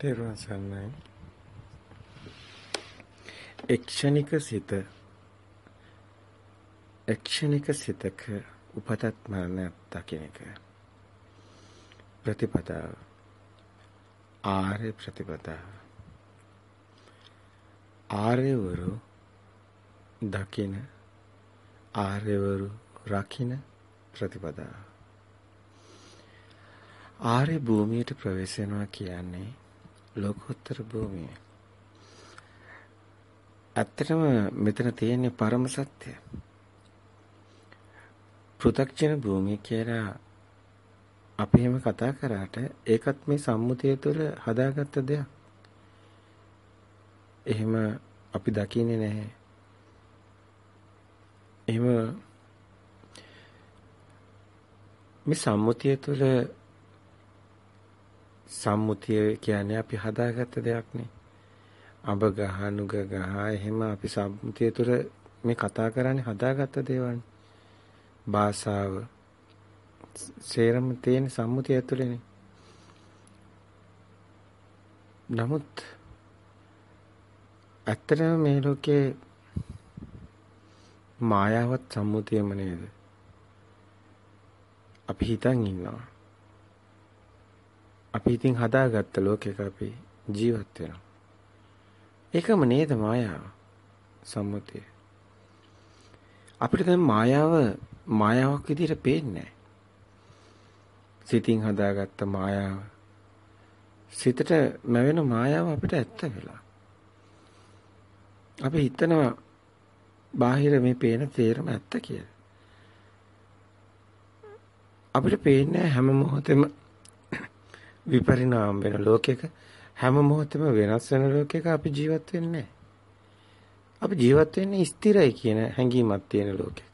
තේරුවන් සන්නයි. එක්ෂණික සිත එක්ෂණික සිතක උපතත් මරණයක් දකින එක. ප්‍රතිපදාව. ආර්ය ප්‍රතිපදාව. ආර්යවරු දකින ආර්යවරු රකින්න ප්‍රතිපදාව. ආර්ය භූමියට ප්‍රවේශ වෙනවා කියන්නේ ලෝකෝත්තර භූමිය. ඇත්තටම මෙතන තියෙන්නේ පරම සත්‍ය. පෘථග්ජන භූමිය කියලා අපි එහෙම කතා කරාට ඒකත් මේ සම්මුතිය තුළ හදාගත්ත දෙයක්. එහෙම අපි දකින්නේ නැහැ. එහෙම මේ සම්මුතිය තුළ සම්මුතිය කියන්නේ අපි හදාගත්ත දෙයක් නේ. අඹ ගහ නුග ගහ එහෙම අපි සම්මුතිය තුළ මේ කතා කරන්නේ හදාගත්ත දේවල්. භාෂාව සේරම තියෙන සම්මුතිය ඇතුළේනේ. නමුත් ඇත්තටම මේ ලෝකේ මායාවත් සම්මුතියම නේද? අපි හිතන් ඉන්නවා. අපි ඉතින් හදාගත්ත ලෝකයක අපි ජීවත් වෙනවා. ඒකම නේද මායාව සම්මුතිය. අපිට දැන් මායාව මායාවක් විදිහට පේන්නේ සිතින් හදාගත්ත මායාව. සිතට මැවෙන මායාව අපිට ඇත්ත වෙලා. අපි හිතනවා බාහිර මේ පේන තේරම ඇත්ත කියලා. අපිට පේන්නේ හැම මොහොතෙම විපරිණාම වෙන ලෝකයක හැම මොහොතෙම වෙනස් වෙන ලෝකයක අපි ජීවත් වෙන්නේ අපි ජීවත් වෙන්නේ ස්ථිරයි කියන හැඟීමක් තියෙන ලෝකයක.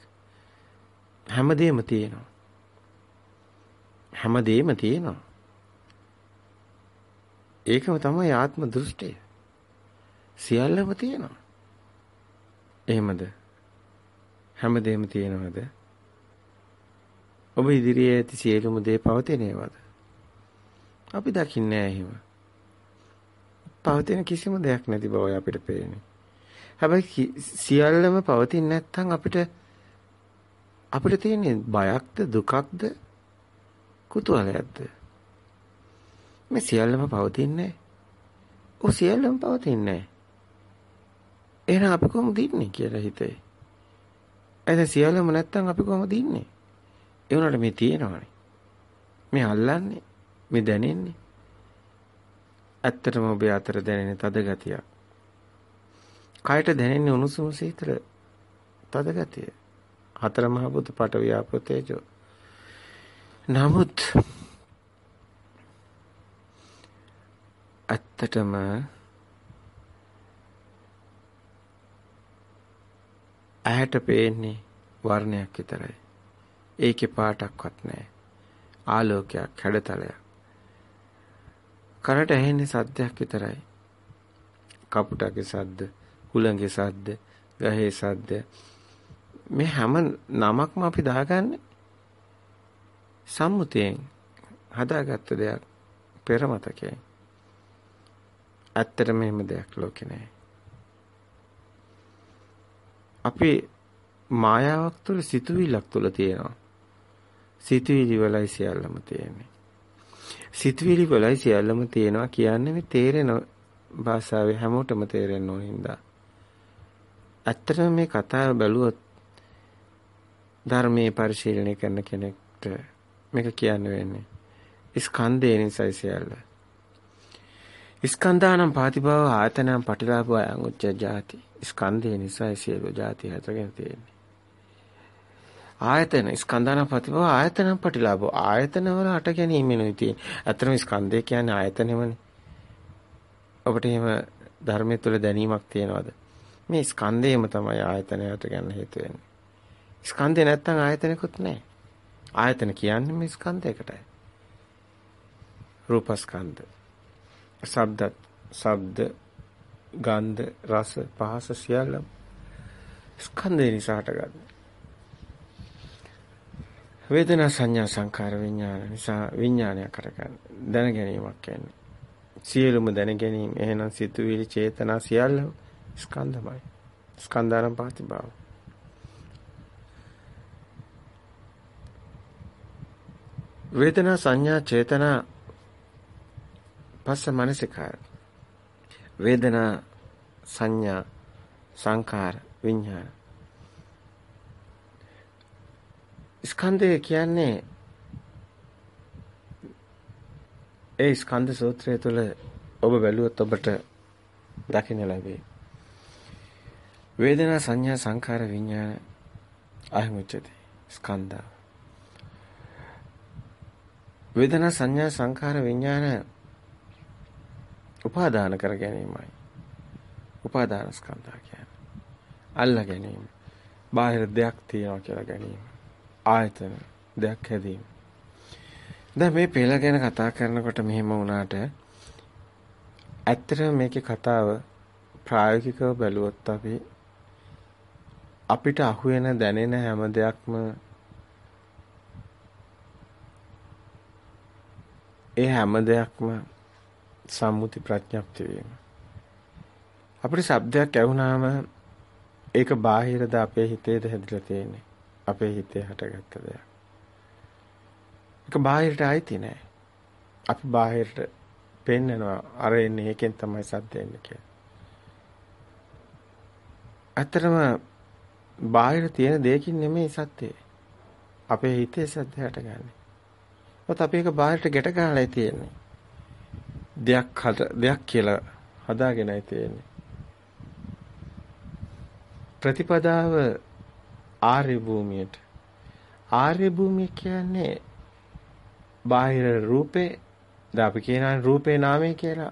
හැමදේම තියෙනවා. හැමදේම තියෙනවා. ඒකම තමයි ආත්ම දෘෂ්ටිය. සියල්ලම තියෙනවා. එහෙමද? හැමදේම තියෙනවද? ඔබ ඉදිරියේ ඇති සියලුම දේ පවතිනේවද? අපි දකින්නේ නැහැ එහෙම. පවතින කිසිම දෙයක් නැති බවයි අපිට පේන්නේ. හැබැයි සියල්ලම පවතින්නේ නැත්නම් අපිට අපිට තියෙන්නේ බයක්ද දුකක්ද කුතුහලයක්ද? මේ සියල්ලම පවතින්නේ ඔව් සියල්ලම පවතින්නේ එහෙනම් අපි කොහොමද ඉන්නේ කියලා හිතේ. එතන සියල්ලම නැත්නම් අපි කොහොමද ඉන්නේ? ඒ උනාට මේ තියෙනවනේ. මේ අල්ලන්නේ, මේ දැනෙන්නේ. ඇත්තටම ඔබේ අතර දැනෙන තද ගතියක්. කයට දැනෙන්නේ උණුසුම සීතල තද ගතිය. හතර මහ බුදු පට වියාපෝ තේජෝ. නමුත් ඇත්තටම ඇහැට පේන්නේ වර්ණයක් විතරයි. ඒකේ පාටක්වත් නැහැ. ආලෝකයක් හැඩතලයක්. කනට ඇහෙන්නේ සද්දයක් විතරයි. කපුටගේ සද්ද, හුළඟේ සද්ද, ගහේ සද්ද. මේ හැම නමක්ම අපි දාගන්නේ සම්මුතියෙන් හදාගත්ත දෙයක් පෙර මතකයෙන්. ඇත්තටම එහෙම දෙයක් ලෝකේ නැහැ. අපි මායාවක් තුළ සිතුවිල්ලක් තුළ තියෙනවා. සිතුවිලි වලයි සියල්ලම තියෙන්නේ. සිතුවිලි වලයි සියල්ලම තියෙනවා කියන්නේ මේ තේරෙන භාෂාවේ හැමෝටම තේරෙන්න ඕන හින්දා. ඇත්තටම මේ කතාව බැලුවොත් ධර්මයේ පරිශීලනය කරන කෙනෙක්ට මේක කියන්න වෙන්නේ. ස්කන්ධය නිසායි සියල්ල. ස්කන්ධානම් පාතිභව ආයතනම් පටිලාභය අංගුච්ච ජාති. ස්කන්ධය නිසායි සියලු ජාති හතරගෙන තියෙන්නේ. ආයතන ස්කන්ධාන ප්‍රතිභව ආයතන පටිලාභෝ ආයතන වල අට ගැනීමෙනුයි තියෙන්නේ. අතරම ස්කන්ධය කියන්නේ ආයතනෙමනේ. ඔබට එහෙම ධර්මයේ තුල දැනීමක් තියනවද? මේ ස්කන්ධයම තමයි ආයතනයට ගන්න හේතු වෙන්නේ. ස්කන්ධය නැත්තම් ආයතනකුත් නැහැ. ආයතන කියන්නේ මේ ස්කන්ධයකටයි. රූපස්කන්ධ. ශබ්ද, ශබ්ද, ගන්ධ, රස, පහස සියල්ලම ස්කන්ධය නිසා හටගන්නේ. වේදනා සංඥා සංකාර විඥාන නිසා විඥානය කරගන්න දැන ගැනීමක් කියන්නේ සියලුම දැන ගැනීම එහෙනම් සිතුවිලි චේතනා සියල්ල ස්කන්ධමයි. ස්කන්ධාරම් පාතිභාව. වේදනා සංඥා චේතනා පස්ස මනසිකාර වේදනා සංඥා සංකාර විඥාන ස්කන්ධය කියන්නේ ඒ ස්කන්ධ සූත්‍රය තුළ ඔබ බැලුවොත් ඔබට දකින්න ලැබේ. වේදනා සංඥා සංඛාර විඥාන අහිමුච්චති ස්කන්ධා. වේදනා සංඥා සංඛාර විඥාන උපාදාන කර ගැනීමයි. උපාදාන ස්කන්ධා කියන්නේ. අල්ලා ගැනීම. බාහිර දෙයක් තියනවා කියලා ගැනීම. ආයතන දෙයක් හැදීම. දැන් මේ පෙළ ගැන කතා කරනකොට මෙහෙම වුණාට ඇත්තටම මේකේ කතාව ප්‍රායෝගිකව බැලුවොත් අපි අපිට අහුවෙන දැනෙන හැම දෙයක්ම ඒ හැම දෙයක්ම සම්මුති ප්‍රඥප්ති වීම. අපිට શબ્දයක් ඇහුණාම ඒක බාහිරද අපේ හිතේද හැදිලා තියෙන්නේ. අපේ හිතේ හටගත්ත දෙයක්. ඒක බාහිරට ආйти නෑ. අපි බාහිරට පෙන්නනවා අර එන්නේ ඒකෙන් තමයි සද්ද එන්නේ කියලා. ඇත්තටම බාහිර තියෙන දෙයකින් නෙමෙයි සත්‍යය. අපේ හිතේ සද්ද හටගන්නේ. මොකද අපි ඒක බාහිරට ගැට ගන්නලායි තියෙන්නේ. දෙයක් හද දෙයක් කියලා හදාගෙනයි තියෙන්නේ. ප්‍රතිපදාව ආර්ය භූමියට. ආර්ය භූමිය කියන්නේ බාහිර රූපේ දැන් අපි කියනවා රූපේ නාමය කියලා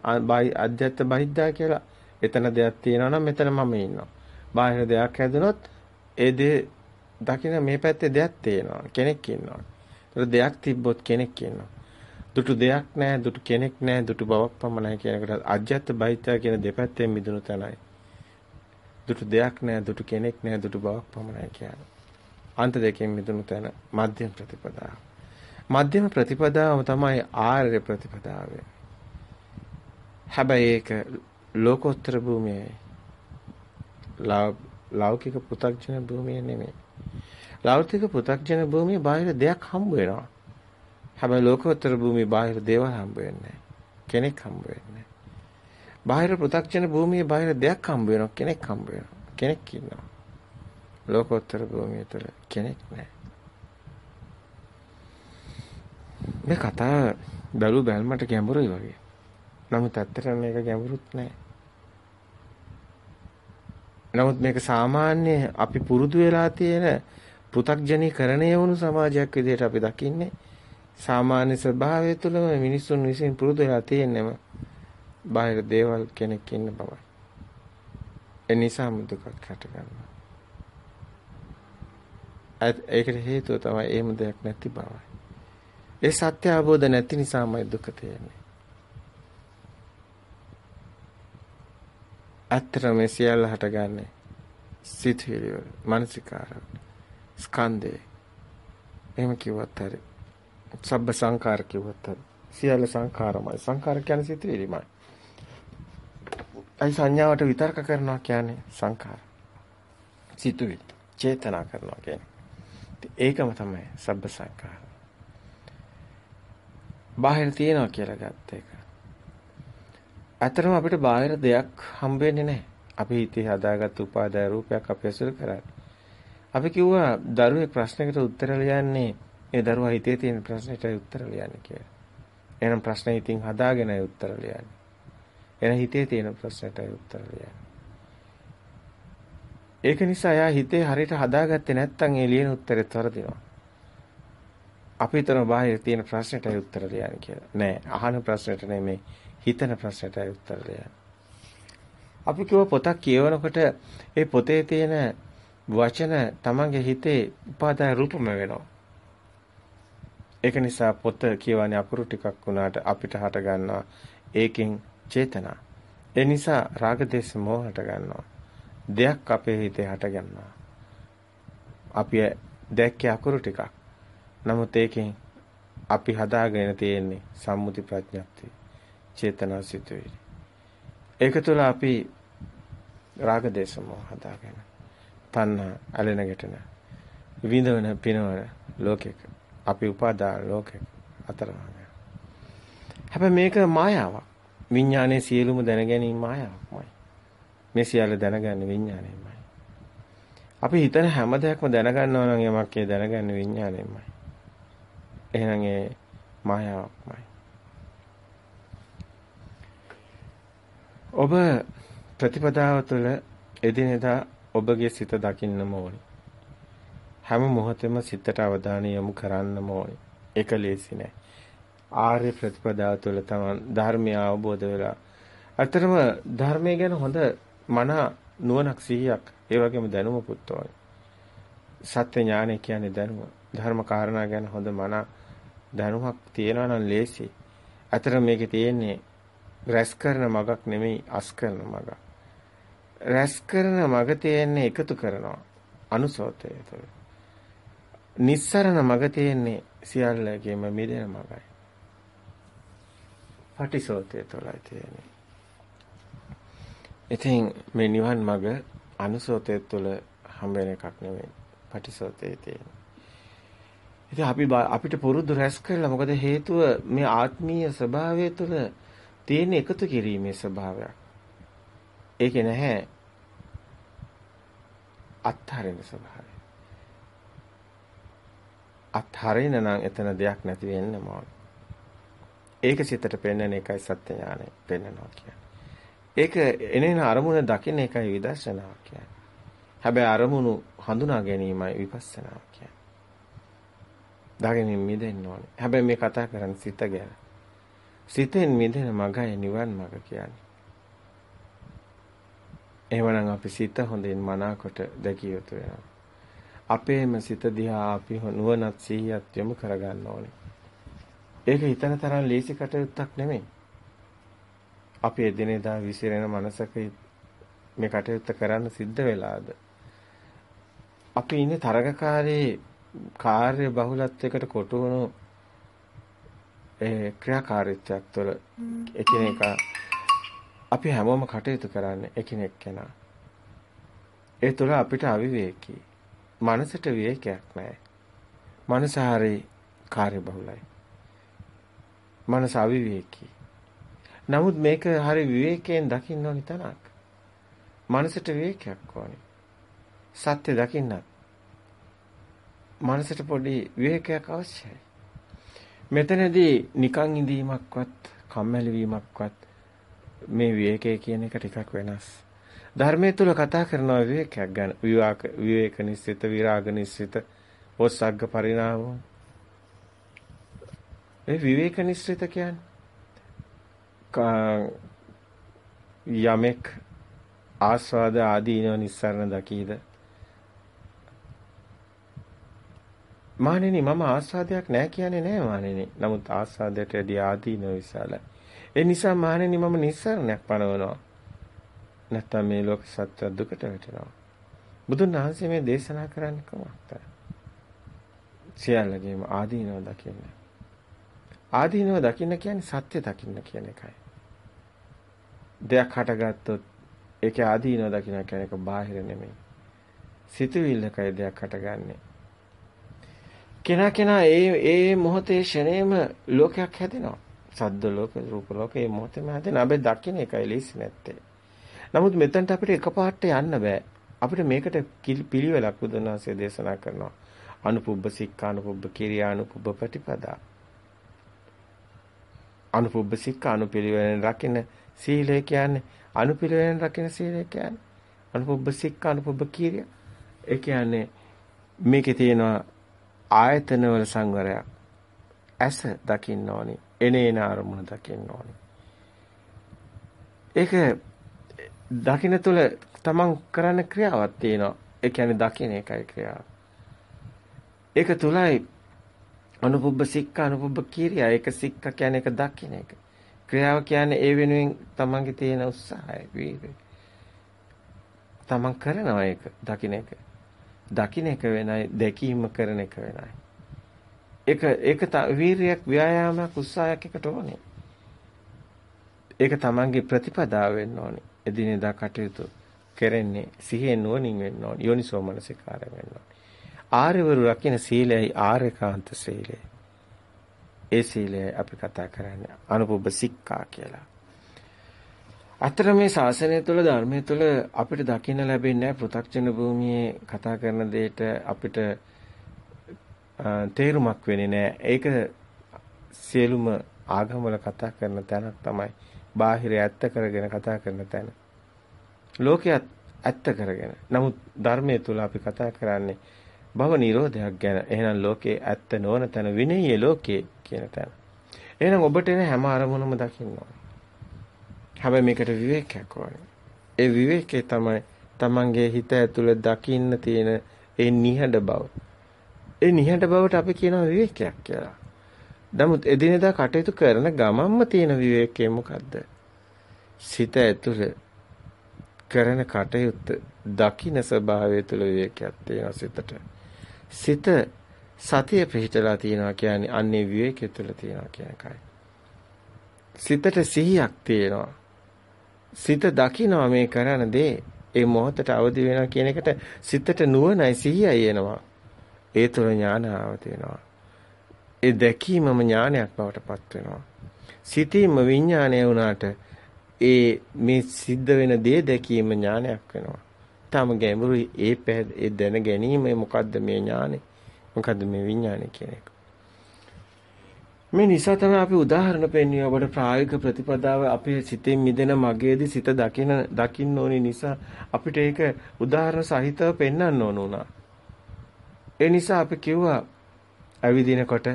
අධ්‍යත්ත බහිද්දා කියලා. එතන දෙයක් තියෙනවා නම් මෙතන මම ඉන්නවා. බාහිර දෙයක් හැදුනොත් ඒ දේ දකින්න මේ පැත්තේ දෙයක් තියෙනවා කෙනෙක් ඉන්නවා. ඒතර දෙයක් තිබ්බොත් කෙනෙක් ඉන්නවා. දුටු දෙයක් නැහැ දුටු කෙනෙක් නැහැ දුටු බවක් පමණයි කියන එකට අධ්‍යත්ත බහිද්දා කියන දෙපැත්තෙන් මිදුණු තැනයි. දුටු දෙයක් නැහැ දුටු කෙනෙක් නැහැ දුටු බවක් පමණයි කියන්නේ අන්ත දෙකෙන් මිදුණු තැන මධ්‍යම ප්‍රතිපදාව මධ්‍යම ප්‍රතිපදාව තමයි ආර්ය ප්‍රතිපදාව. හැබැයි ඒක ලෝකෝත්තර භූමියේ ලෞකික පෘථග්ජන භූමිය නෙමෙයි. ලෞකික පෘථග්ජන භූමියේ බාහිර දෙයක් හම්බ වෙනවා. හැබැයි ලෝකෝත්තර භූමියේ බාහිර දේවල් හම්බ වෙන්නේ කෙනෙක් හම්බ වෙන්නේ බාහිර පෘථග්ජන භූමියේ බාහිර දෙයක් හම්බ වෙනවා කෙනෙක් හම්බ වෙනවා. කෙනෙක් ඉන්නවා. ලෝකෝත්තර භූමිය තුළ කෙනෙක් නැහැ. මේ කතාව බැලු බැලමට ගැඹුරුයි වගේ. නමුත් ඇත්තටම මේක ගැඹුරුත් නෑ. නමුත් මේක සාමාන්‍ය අපි පුරුදු වෙලා තියෙන පෘ탁ජනීකරණය වුණු සමාජයක් විදිහට අපි දකින්නේ සාමාන්‍ය ස්වභාවය තුළම මිනිසුන් විසින් පුරුදු වෙලා තියෙන්නම බාහිර දේවල් කෙනෙක් ඉන්න බවයි. ඒ නිසාම දුකක් හට ගන්නවා. ඒකට හේතුව තමයි එහෙම දෙයක් නැති බවයි. ඒ සත්‍ය අවබෝධ නැති නිසාමයි දුක තියෙන්නේ. අත්‍තරම සියල්ල හටගන්නේ සිතුවිලි වල මානසිකාර ස්කන්ධේ එහෙම කිව්වත් හරි සබ්බ සංකාර කිව්වත් හරි සියල්ල සංකාරමයි සංකාර කියන්නේ සිතුවිලිමයි අයි සංඥාවට විතර්ක කරනවා කියන්නේ සංකාර සිතුවිලි චේතනා කරනවා කියන්නේ ඒකම තමයි සබ්බ සංකාර බාහිර තියනවා කියලා ගත්ත එක. අතරම අපිට බාහිර දෙයක් හම්බ වෙන්නේ නැහැ. අපි හිතේ හදාගත්ත උපාදාය රූපයක් අපි ඇසුරු කරා. අපි කිව්වා දරුවෙක් ප්‍රශ්නයකට උත්තර ලියන්නේ ඒ දරුවා හිතේ තියෙන ප්‍රශ්නෙට උත්තර ලියන්නේ කියලා. එහෙනම් ප්‍රශ්නේ ඉතින් හදාගෙනයි උත්තර ලියන්නේ. එන හිතේ තියෙන ප්‍රශ්නට උත්තර ලියන්නේ. ඒක නිසා එයා හිතේ හරියට හදාගත්තේ නැත්නම් ඒ ලියන උත්තරෙත් වරදිනවා. අපි හිතන බාහිර තියෙන ප්‍රශ්නෙටයි උත්තර ලියන්නේ කියලා. නෑ අහන ප්‍රශ්නෙට නෙමෙයි හිතන ප්‍රශ්නෙටයි උත්තර ලියන්නේ. අපි කිව්ව පොතක් කියවනකොට ඒ පොතේ තියෙන වචන තමන්ගේ හිතේ උපාදාය රූපම වෙනවා. ඒක නිසා පොත කියවන්නේ අපුරු ටිකක් වුණාට අපිට හට ගන්නවා ඒකෙන් චේතනා. ඒ නිසා රාග දේශ මොහ හට ගන්නවා. දෙයක් අපේ හිතේ හට ගන්නවා. අපි දැක්කේ අකුරු ටිකක්. නමුත් ඒකෙන් අපි හදාගෙන තියෙන්නේ සම්මුති ප්‍රඥප්තිය. චේතනා සිතුවිලි. ඒක තුළ අපි රාග දේශ මොහ හදාගෙන තණ්හා ඇලෙන ගැටෙන විඳවන පිනවන ලෝකෙක අපි උපාදාන ලෝකෙක අතරමඟ හැබැයි මේක මායාවක් විඥානයේ සියලුම දැනගැනීම මායාවක්මයි මේ සියල්ල දැනගන්න විඥානයමයි අපි හිතන හැම දෙයක්ම දැනගන්නවා නම් යමක් ඒ දැනගන්න විඥානයමයි එහෙනම් ඒ මායාවක්මයි ඔබ ප්‍රතිපදාව තුළ එදිනෙදා ඔබගේ සිත දකින්නම ඕනි. හැම මොහොතෙම සිතට අවධානය යොමු කරන්නම ඕනි. ඒක ලේසි නෑ. ආර්ය ප්‍රතිපදාව තුළ තමයි ධර්මය අවබෝධ වෙලා. අතරම ධර්මය ගැන හොඳ මන නුවණක් සිහියක් ඒ වගේම දැනුමකුත් ඕනි. සත්‍ය ඥානය කියන්නේ දැනුම. ධර්ම කාරණා ගැන හොඳ මන දැනුමක් තියෙනවා නම් ලේසි. අතර මේකේ තියෙන්නේ රැස් කරන මගක් නෙමෙයි අස් කරන මගක්. රැස් කරන මග තියෙන්නේ එකතු කරනවා අනුසෝතය තුළ. නිස්සරණ මග තියෙන්නේ සියල්ලකම මිදෙන මගයි. පටිසෝතය තුළයි තියෙන්නේ. ඉතින් මේ නිවන් මග අනුසෝතය තුළ හම්බ වෙන එකක් නෙමෙයි. පටිසෝතේ තියෙන්නේ. ඉතින් අපි අපිට පුරුදු රැස් කරලා මොකද හේතුව මේ ආත්මීය ස්වභාවය තුළ තියෙන එකතු කිරීමේ ස්වභාවයක්. ඒකේ නැහැ අත්හරින ස්වභාවය. අත්හරින නම් එතන දෙයක් නැති වෙන්න ඕන. ඒක සිතට පෙන්වන එකයි සත්‍ය ඥානය පෙන්වනවා කියන්නේ. ඒක එනේන අරමුණ දකින්න එකයි විදර්ශනාව කියන්නේ. හැබැයි අරමුණු හඳුනා ගැනීමයි විපස්සනාව කියන්නේ. දාගෙනින් මිදෙන්න ඕනේ. හැබැයි මේ කතා කරන්නේ සිත ගැන. සිතෙන් මිදෙන මගයි නිවන් මඟ කියන්නේ. එහෙමනම් අපි සිත හොඳින් මනාකොට දැකිය යුතු වෙනවා. අපේම සිත දිහා අපි නුවණත් සිහියත් යොමු කරගන්න ඕනේ. ඒක හිතන තරම් ලේසි කටයුත්තක් නෙමෙයි. අපි එදිනෙදා විසිරෙන මනසක මේ කටයුත්ත කරන්න සිද්ධ වෙලාද? අපි ඉන්නේ තරගකාරී කාර්ය බහුලත්වයකට කොටු වුණු ඒ ක්‍රියාකාරීත්වයක් තුළ එකිනෙකා අපි හැමෝම කටයුතු කරන්නේ එකිනෙක කෙනා. ඒ තුළ අපිට අවිවේකී. මනසට විවේකයක් නැහැ. මනස හරි කාර්යබහුලයි. මනස අවිවේකී. නමුත් මේක හරි විවේකයෙන් දකින්න ඕනි තනක්. මනසට විවේකයක් ඕනි. සත්‍ය දකින්නත් මනසට පොඩි විවේකයක් අවශ්‍යයි. මෙතනදී නිකන් ඉඳීමක්වත් කම්මැලි වීමක්වත් මේ විවේකය කියන එක ටිකක් වෙනස්. ධර්මයේ තුල කතා කරන විවේකයක් ගැන විවාක විවේක නිස්සිත විරාග නිස්සිත පොස්සග්ග පරිණාමෝ ඒ විවේක නිස්සිත කියන්නේ යමෙක් ආස්වාද ආදීනව නිස්සරණ දකීද මානෙනි මම ආස්වාදයක් නැහැ කියන්නේ නැහැ මානෙනි. නමුත් ආස්වාදයට වැඩි ආදීනව විශාලයි. ඒ නිසා මානෙනි මම නිස්සරණයක් පනවනවා. නැත්තම් මේ ලෝක සත්‍ය දුකට වැටෙනවා. බුදුන් වහන්සේ මේ දේශනා කරන්නේ කොහොමද? සියල්ලගේම ආදීනව දකින්න. ආදීනව දකින්න කියන්නේ සත්‍ය දකින්න කියන එකයි. දෙයක් හටගත්තොත් ඒකේ ආදීනව දකින්න කියන එක බාහිර නෙමෙයි. සිතුවිල්ලකයි දෙයක් හටගන්නේ. කෙනා කෙනා ඒ ඒ මොහොතේ ෂණේම ලෝකයක් හැදෙනවා. සද්ද ලෝක, රූප ලෝක මේ මොහොතේම හැදෙන අපි දකින්න එකයි ලේසි නැත්තේ. නමුත් මෙතනට අපිට එකපාරට යන්න බෑ. අපිට මේකට පිළිවෙලක් බුදුනාසේ දේශනා කරනවා. අනුපුබ්බ සික්ඛා අනුපුබ්බ කිරියා අනුපුබ්බ ප්‍රතිපදා. අනුපුබ්බ සික්ඛා අනුපිළිවෙලෙන් රකින්න සීලය කියන්නේ අනුපිළිවෙලෙන් රකින්න සීලය කියන්නේ අනුපුබ්බ සික්ඛා අනුපුබ්බ කිරියා. ඒ කියන්නේ මේකේ තියෙනවා ආයතනවල සංවරයක්. ඇස දකින්න ඕනි. එනේන අරමුණ දකින්න ඕනි. ඒක දකින්න තුල තමන් කරන්න ක්‍රියාවක් තියෙනවා. ඒ කියන්නේ දකින්න එකයි ක්‍රියාව. ඒක තුලයි අනුපුබ්බ සික්ක අනුපුබ්බ කීරියා ඒක සික්ක කියන්නේ ඒක දකින්න එක. ක්‍රියාව කියන්නේ ඒ වෙනුවෙන් තමන්ගේ තියෙන උත්සාහය වීර්යය. තමන් කරනවා ඒක දකින්න එක. දකින්න එක වෙනයි දැකීම කරන එක වෙනයි. ඒක ඒක වීරියක් ව්‍යායාමයක් උත්සාහයක් එකට ඕනේ. ඒක තමන්ගේ ප්‍රතිපදාව වෙන්න ඕනේ. එදිනෙදා කටයුතු කරන්නේ සිහියෙන් නුවණින් වෙන්න ඕනේ. යෝනිසෝ මනසිකාරය වෙන්න ඕනේ. ආර්යවරු රකින්න සීලයයි ආර්යකාන්ත සීලය. ඒ සීලය අපි කතා කරන්නේ අනුපුබ්බ සික්ඛා කියලා. අතර මේ ශාසනය තුළ ධර්මයේ තුළ අපිට දකින්න ලැබෙන්නේ පෘථග්ජන භූමියේ කතා කරන දෙයට අපිට තේරුමක් වෙන්නේ නැහැ. ඒක සියලුම ආගමවල කතා කරන තැනක් තමයි බාහිරය ඇත්ත කරගෙන කතා කරන තැන. ලෝකයක් ඇත්ත කරගෙන. නමුත් ධර්මයේ තුල අපි කතා කරන්නේ භව නිරෝධයක් ගැන. එහෙනම් ලෝකේ ඇත්ත නොවන තැන විනීය ලෝකේ කියන තැන. එහෙනම් ඔබට එන හැම අරමුණම දකින්න ඕනේ. හැබැයි මේකට විවේකයක් ඕනේ. ඒ විවේකේ තමයි Tamange හිත ඇතුළේ දකින්න තියෙන ඒ නිහඬ බව. ඒ නිහඬ බවට අපි කියනවා විවේකයක් කියලා. නමුත් එදිනෙදා කටයුතු කරන ගමන්ම තියෙන විවේකය මොකද්ද? සිත ඇතුළේ කරන කටයුත්ත දකින්න ස්වභාවය තුළ විවේකයක් තියෙනවා සිතට. සිත සතිය පිහිටලා තියෙනවා කියන්නේ අන්නේ විවේකයේ තුළ තියෙනවා කියන එකයි. සිතට සිහියක් තියෙනවා. සිත දකිනවා මේ කරන දේ ඒ මොහොතට අවදි වෙනවා කියන එකට සිතට නුවණයි සිහියයි එනවා. ඒ තුළ ඥානාව තියෙනවා. ඒ දැකීමම ඥානයක් බවට පත් වෙනවා. සිතීම විඥානය වුණාට ඒ මේ සිද්ධ වෙන දේ දැකීම ඥානයක් වෙනවා. තාම ගැඹුරුයි ඒ ඒ දැන ගැනීම මොකද්ද මේ ඥානෙ? මොකද්ද මේ විඥානය කියන එක. මේ නිසා තමයි අපි උදාහරණ පෙන්වන්නේ ඔබට ප්‍රායෝගික ප්‍රතිපදාව අපේ සිතෙන් මිදෙන මගේදී සිත දකින දකින්න ඕනි නිසා අපිට ඒක උදාහරණ සහිතව පෙන්වන්න ඕන උනා. ඒ නිසා අපි කිව්වා ඇවිදිනකොට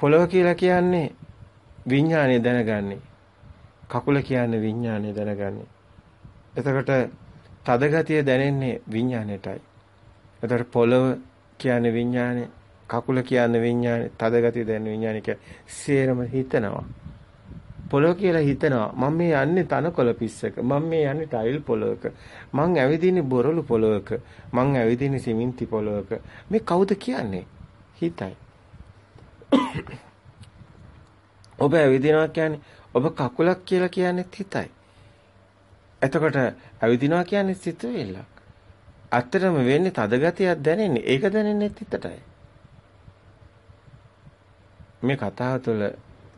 පොළව කියලා කියන්නේ විඥානය දැනගන්නේ. කකුල කියන්නේ විඥානය දැනගන්නේ. එතකොට තද ගතිය දැනෙන්නේ විඥාණයටයි. එතකොට පොළව කියන්නේ විඥානේ කකුල කියන්නේ විඥානේ, තද ගතිය දැනෙන විඥානේ කිය සේරම හිතනවා. පොළොව කියලා හිතනවා. මම මේ යන්නේ තනකොළ පිස්සක. මම මේ යන්නේ ටයිල් පොළොවක. මං ඇවිදින්නේ බොරළු පොළොවක. මං ඇවිදින්නේ සිමෙන්ති පොළොවක. මේ කවුද කියන්නේ? හිතයි. ඔබ ඇවිදිනවා කියන්නේ ඔබ කකුලක් කියලා කියන්නේ හිතයි. එතකොට ඇවිදිනවා කියන්නේ සිතුවිල්ලක්. ඇත්තටම වෙන්නේ තද ගතියක් දැනෙන්නේ. ඒක දැනෙන්නේ හිතටයි. මේ කතාව තුළ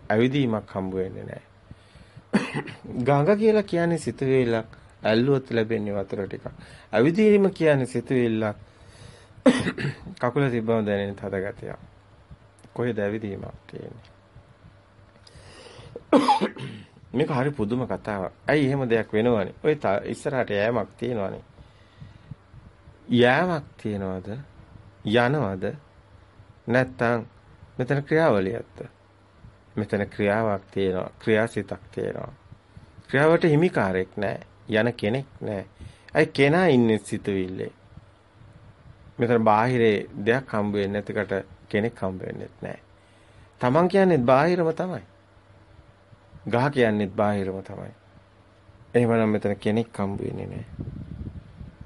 ඇවිදීමක් හම්බ වෙන්නේ නැහැ. ගඟ කියලා කියන්නේ සිතුවිල්ලක් ඇල්ලුවොත් ලැබෙන්නේ වතුර ටිකක්. ඇවිදීම කියන්නේ සිතුවිල්ලක් කකුල තිබ්බම දැනෙන තද ගතියක්. කොහෙද ඇවිදීමක් තියෙන්නේ? මේක හරි පුදුම කතාවක්. ඇයි එහෙම දෙයක් වෙනවනේ? ඔය ඉස්සරහට යෑමක් තියෙනවනේ. යෑමක් තියනවද? යනවද? නැත්තම් මෙතන ක්‍රියාවලියක්ද? මෙතන ක්‍රියාවක් තියෙනවා. ක්‍රියාසිතක් තියෙනවා. ක්‍රියාවට හිමිකාරයක් නැහැ. යන කෙනෙක් නැහැ. අයි කෙනා ඉන්නේ සිතුවිල්ලේ. මෙතන බාහිරේ දෙයක් හම්බ වෙන්නේ නැතිකට කෙනෙක් හම්බ වෙන්නේ නැහැ. Taman කියන්නේ බාහිරම තමයි. ගහ කියන්නේත් බාහිරම තමයි. එහෙමනම් මෙතන කෙනෙක් හම්බ වෙන්නේ නැහැ.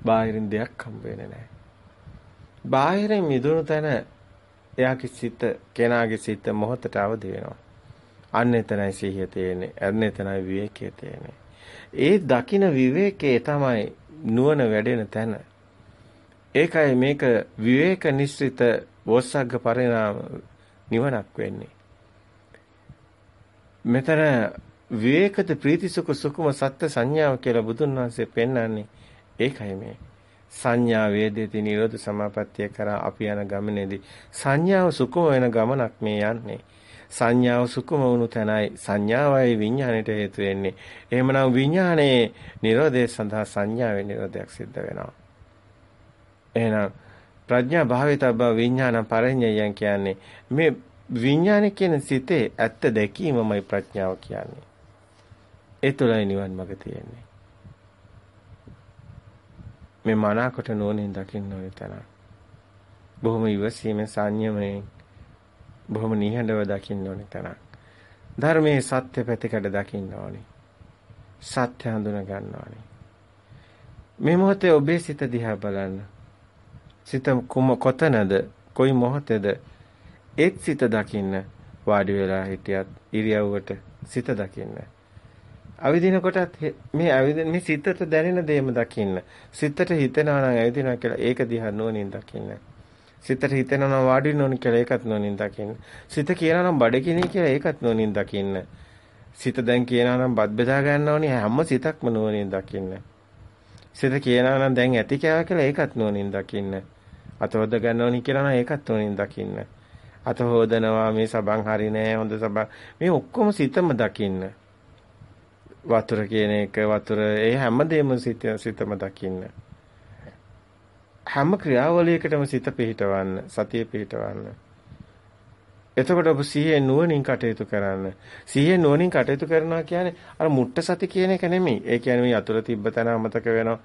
බාහිරින් දෙයක් හම්බ වෙන්නේ නැහැ. බාහිරින් මිදුණු තැන එයාගේ සිත කෙනාගේ සිත මොහොතට අවදි වෙනවා. අන්න එතනයි සිහිය තියෙන්නේ. අන්න එතනයි විවේකයේ තියෙන්නේ. ඒ දකින විවේකයේ තමයි නුවණ වැඩෙන තැන. ඒකයි මේක විවේක නිස්සිත වොස්සග්ග පරිණාම නිවනක් වෙන්නේ. මෙතන විවේකද ප්‍රීති සුඛ සුඛම සත්‍ය සංඥාව කියලා බුදුන් වහන්සේ පෙන්වන්නේ ඒකයි මේ. සංඥා වේදේති නිරෝධ සමාපත්තිය කරා අපි යන ගමනේදී සංඥාව සුකුම වෙන ගමනක් මේ යන්නේ. සංඥාව සුකුම වුණු තැනයි සංඥාවයි විඥාණයට හේතු වෙන්නේ. එහෙමනම් විඥානයේ නිරෝධය සඳහා සංඥාවේ නිරෝධයක් සිද්ධ වෙනවා. එහෙනම් ප්‍රඥා භාවිතබ්බ විඥාන පරිඥයයන් කියන්නේ මේ විඥාන කියන සිතේ ඇත්ත දැකීමමයි ප්‍රඥාව කියන්නේ. ඒ තුළයි නිවන් මඟ තියෙන්නේ. මේ මනාකොට නෝනෙන් දකින්න ඕනේ තන. බොහොම ඉවසීමෙන් සංයමයෙන් බොහොම නිහඬව දකින්න ඕනේ තන. ධර්මයේ සත්‍ය පැතිකඩ දකින්න ඕනේ. සත්‍ය හඳුනා ගන්න ඕනේ. මේ මොහොතේ ඔබේ සිත දිහා බලන්න. සිත කුම කොතනද? කොයි මොහොතේද? ඒත් සිත දකින්න වාඩි වෙලා හිටියත් ඉරියව්වට සිත දකින්න. අවදින කොටත් මේ අවදින මේ සිතට දැනෙන දේම දකින්න. සිතට හිතෙනවා නම් අවදිනවා කියලා ඒක දිහා නුවණින් දකින්න. සිතට හිතෙනවා නම් වාඩි වෙන්න කියලා ඒකත් නුවණින් දකින්න. සිත කියනවා නම් බඩගිනි කියලා ඒකත් නුවණින් දකින්න. සිත දැන් කියනවා නම් බත් බෙදා ගන්න ඕනි හැම සිතක්ම නුවණින් දකින්න. සිත කියනවා නම් දැන් ඇති කියලා කියලා ඒකත් නුවණින් දකින්න. අතවද ගන්න ඕනි කියලා නම් ඒකත් නුවණින් දකින්න. අත හොදනවා මේ සබන් හරි නෑ හොඳ සබන් මේ ඔක්කොම සිතම දකින්න. වතුර කියන එක වතුර ඒ හැමදේම සිත සිතම දකින්න. හැම ක්‍රියාවලියකටම සිත පිහිටවන්න සතිය පිහිටවන්න. එතකොට ඔබ සිහියේ නුවණින් කටයුතු කරන්න. සිහියේ නුවණින් කටයුතු කරනවා කියන්නේ අර මුට්ට සති කියන එක නෙමෙයි. ඒ කියන්නේ මේ අතුල තිබ්බ තැන අමතක වෙනවා.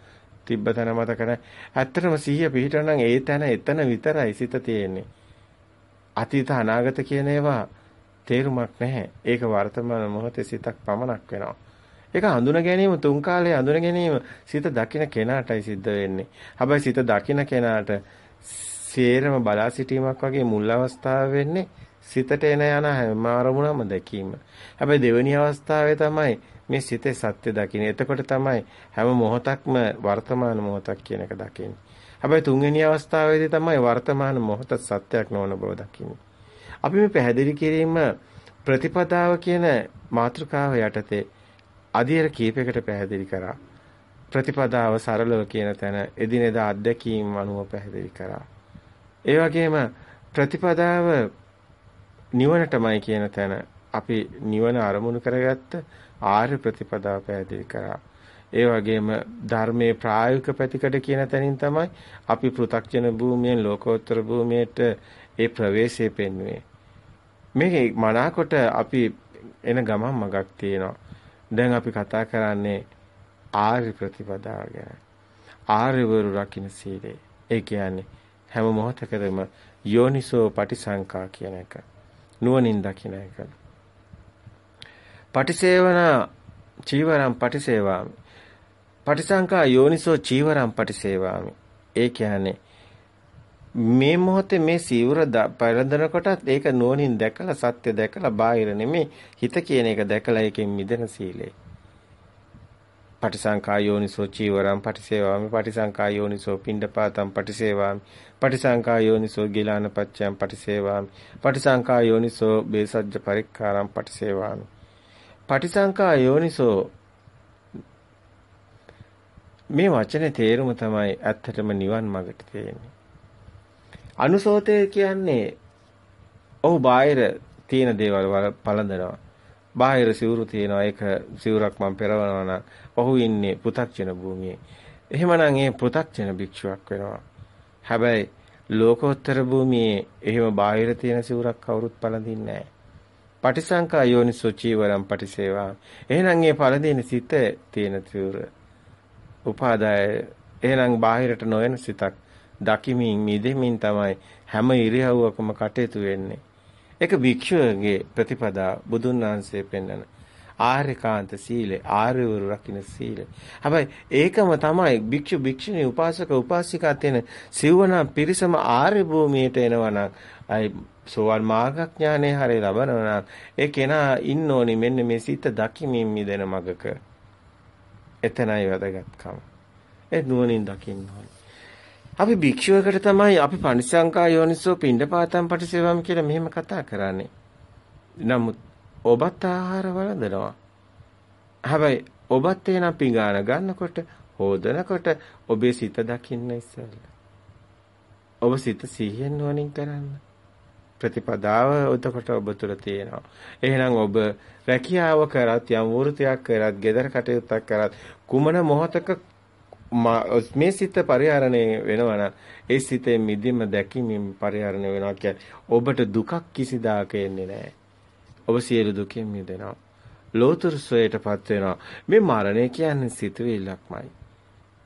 තිබ්බ තැන මතක නැහැ. ඇත්තටම සිහිය පිහිටවනම් ඒ තැන එතන විතරයි සිත තියෙන්නේ. අතීත අනාගත කියන ඒවා තේරුමක් නැහැ. ඒක වර්තමාන මොහොතේ සිතක් පමණක් වෙනවා. ඒක හඳුන ගැනීම තුන් කාලේ හඳුන ගැනීම සිත දකින කෙනාටයි සිද්ධ වෙන්නේ. හැබැයි සිත දකින කෙනාට සේරම බලා සිටීමක් වගේ මුල් අවස්ථාව වෙන්නේ සිතට එන යන හැම අරමුණම දැකීම. හැබැයි දෙවෙනි අවස්ථාවේ තමයි මේ සිතේ සත්‍ය දකින්නේ. එතකොට තමයි හැම මොහොතක්ම වර්තමාන මොහොතක් කියන එක දකින්නේ. හැබැයි තුන්වෙනි අවස්ථාවේදී තමයි වර්තමාන මොහොත සත්‍යයක් නොවන බව දකින්නේ. අපි මේ පැහැදිලි කිරීම ප්‍රතිපදාව කියන මාතෘකාව යටතේ අධීර කීපයකට පැහැදිලි කරා. ප්‍රතිපදාව සරලව කියන තැන එදිනෙදා අත්දැකීම් අනුව පැහැදිලි කරා. ඒ වගේම ප්‍රතිපදාව නිවනටමයි කියන තැන අපි නිවන අරමුණු කරගත්ත ආර්ය ප්‍රතිපදාව පැහැදිලි කරා. ඒ වගේම ධර්මයේ ප්‍රායෝගික පැතිකඩ කියන තැනින් තමයි අපි පෘථග්ජන භූමියෙන් ලෝකෝත්තර භූමියට ඒ ප්‍රවේශය පෙන්වුවේ. මේක මනාකොට අපි එන ගමන් මගක් තියෙනවා. දැන් අපි කතා කරන්නේ ආර්ය ප්‍රතිපදාව ගැන. ආර්යවරු රකින්න සීලය. ඒ කියන්නේ හැම මොහොතකදම යෝනිසෝ පටිසංකා කියන එක. නුවණින් දකින්න එක. පටිසේවන චීවරම් පටිසේවාමි. පටිසංකා යෝනිසෝ චීවරම් පටිසේවාමි. ඒ කියන්නේ මේ මොහොතේ මේ සිවුර පෙරදෙන කොටත් ඒක නුවණින් දැකලා සත්‍ය දැකලා බාහිර නෙමේ හිත කියන එක දැකලා ඒකෙන් මිදෙන සීලය. පටිසංකා යෝනිසෝ චීවරම් පටිසේවාමි පටිසංකා යෝනිසෝ පිණ්ඩපාතම් පටිසේවාමි පටිසංකා යෝනිසෝ ගිලාන පච්චයන් පටිසේවාමි පටිසංකා යෝනිසෝ බේසජ්ජ පරික්කාරම් පටිසේවාමි පටිසංකා යෝනිසෝ මේ වචනේ තේරුම තමයි ඇත්තටම නිවන් මාර්ගට තියෙන්නේ අනුසෝතය කියන්නේ ඔහු බාහිර තියෙන දේවල් පළඳනවා. බාහිර සිවුරු තියෙනවා ඒක සිවුරක් මම පෙරවනවා නම් ඔහු ඉන්නේ පෘ탁ජන භූමියේ. එහෙමනම් ඒ පෘ탁ජන භික්ෂුවක් වෙනවා. හැබැයි ලෝකෝත්තර භූමියේ එහෙම බාහිර තියෙන සිවුරක් කවුරුත් පළඳින්නේ නැහැ. පටිසංකා යෝනිසෝ චීවරම් පටිසේවා. එහෙනම් ඒ පළඳින සිත තියෙන සිවුර. උපාදාය එහෙනම් බාහිරට නොයන සිතක් දකිමින් මිදෙමින් තමයි හැම ඉරියව්වකම කටයුතු වෙන්නේ. ඒක භික්ෂුවගේ ප්‍රතිපදා බුදුන් වහන්සේ පෙන්වන ආර්යකාන්ත සීලය ආර්යවරු රකින්න සීලය. හැබැයි ඒකම තමයි භික්ෂු භික්ෂුණී උපාසක උපාසිකා තියෙන සිවණ පිරිසම ආර්ය භූමියට එනවා නම් අයි සෝවන් මාර්ගඥානය හරිය ලබනවා නම් ඒ කෙනා ඉන්න ඕනි මෙන්න මේ සිත දකිමින් මිදෙන මගක. එතනයි වැදගත්කම. ඒ නුවණින් දකින්න ඕනේ. අපි භික්ෂුවකට තමයි අපි පනිසංකා යෝනිසෝ පිණ්ඩපාතම් පටිසේවම් කියලා මෙහෙම කතා කරන්නේ. නමුත් ඔබත් ආහාර වළඳනවා. හැබැයි ඔබත් එනම් පිඟාන ගන්නකොට හොදනකොට ඔබේ සිත දකින්න ඉස්සෙල්ලා. ඔබ සිත සිහියෙන් නුවණින් කරන්න. ප්‍රතිපදාව එතකොට ඔබ තුළ තියෙනවා. එහෙනම් ඔබ රැකියාව කරත් යම් වෘත්තියක් කරත්, ගෙදර කටයුත්තක් කරත් කුමන මොහතක මේ සිත පරිහරණය වෙනවා නම් ඒ සිතේ මිදීම දැකීමෙන් පරිහරණය වෙනවා කියන්නේ ඔබට දුකක් කිසිදාක එන්නේ නැහැ. ඔබ සියලු දුකෙන් මිදෙනවා. ලෝතර සොයටපත් වෙනවා. මේ මරණය කියන්නේ සිතුවිල්ලක්මයි.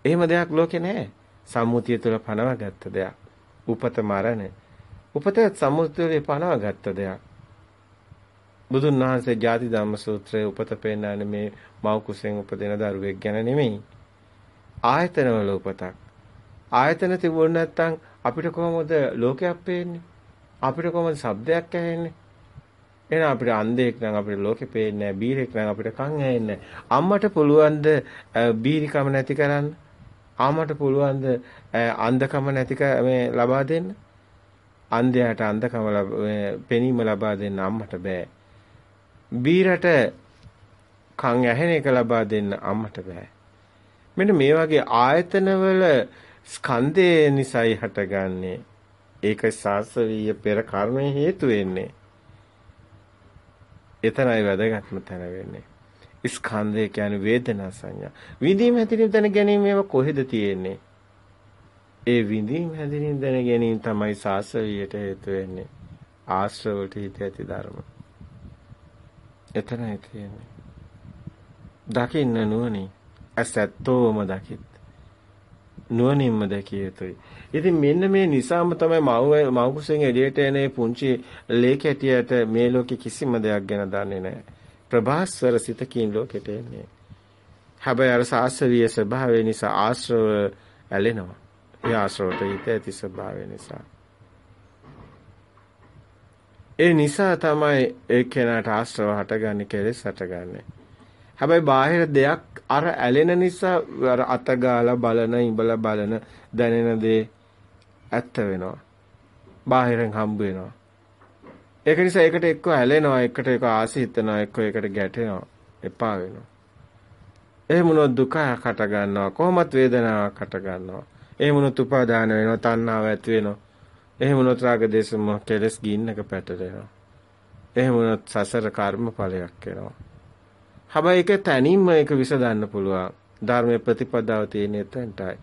එහෙම දෙයක් ලෝකේ නැහැ. සම්මුතිය තුළ පනවගත්ත දෙයක්. උපත මරණ. උපත සම්මුතියේ පනවගත්ත දෙයක්. බුදුන් වහන්සේ ජාති ධම්ම සූත්‍රයේ උපත පෙන්නන්නේ මේ මව් කුසෙන් උපදින දරුවෙක් ගැන නෙමෙයි. ආයතනවල උපතක්. ආයතන තිබුණ නැත්නම් අපිට කොහොමද ලෝකයක් පේන්නේ? අපිට කොහොමද ශබ්දයක් ඇහෙන්නේ? එහෙනම් අපිට අන්ධයෙක් නම් අපිට ලෝකෙ පේන්නේ නැහැ. බීරෙක් නම් අපිට කන් ඇහෙන්නේ අම්මට පුළුවන් ද බීරිකම නැති කරන්න? අම්මට පුළුවන් ද අන්ධකම නැති මේ ලබා දෙන්න? අන්ධයාට අන්ධකම පෙනීම ලබා දෙන්න අම්මට බෑ. බීරට කන් ඇහෙන එක ලබා දෙන්න අම්මට බෑ. මෙන්න මේ වගේ ආයතනවල ස්කන්ධය නිසායි හටගන්නේ. ඒක සාසවීය පෙර කර්මයේ හේතු වෙන්නේ. එතනයි වැදගත්ම තැන වෙන්නේ. ස්කන්ධය කියන්නේ වේදනා සංඥා. විඳීම හැදිරීම දැන ගැනීම ඒවා කොහෙද තියෙන්නේ? ඒ විඳීම හැදිරීම දැන ගැනීම තමයි සාසවියට හේතු වෙන්නේ. ආශ්‍රවයට හිත ඇති ධර්ම. එතනයි තියෙන්නේ. දකින්න නුවණින් ඇසැත්තෝම දකිත්. නුවණින්ම දැකිය යුතුයි. ඉතින් මෙන්න මේ නිසාම තමයි මව මව කුසෙන් එළියට එන පුංචි ලේකැටියට මේ ලෝකේ කිසිම දෙයක් ගැන දන්නේ නැහැ. ප්‍රභාස්වර සිතකින් ලෝකෙට එන්නේ. හැබැයි අර සාස්ත්‍රීය ස්වභාවය නිසා ආශ්‍රව ඇලෙනවා. ඒ ආශ්‍රවට හිත ඇති ස්වභාවය නිසා. ඒ නිසා තමයි ඒ කෙනාට ආශ්‍රව හටගන්නේ කෙලෙස් හටගන්නේ. හැබැයි බාහිර දෙයක් අර ඇලෙන නිසා අර අත ගාලා බලන ඉඹලා බලන දැනෙන දේ ඇත්ත වෙනවා. බාහිරෙන් හම්බ වෙනවා. ඒක නිසා ඒකට එක්ක ඇලෙනවා, එකට එක ආසි හිතනවා, එක්ක ඒකට ගැටෙනවා, එපා වෙනවා. එහෙම වුණොත් දුක හට ගන්නවා, කොහොමත් වේදනාවක් හට ගන්නවා. එහෙම වුණොත් උපාදාන වෙනවා, තණ්හාව ඇති වෙනවා. එහෙම වුණොත් රාග දේශ මොහ කෙලස් ගින්නක පැටලෙනවා. එහෙම වුණොත් සසර කර්ම ඵලයක් වෙනවා. හැබැයි ඒක තනින්ම ඒක විසඳන්න පුළුවන්. ධර්මයේ ප්‍රතිපදාව තියෙන එතනටයි.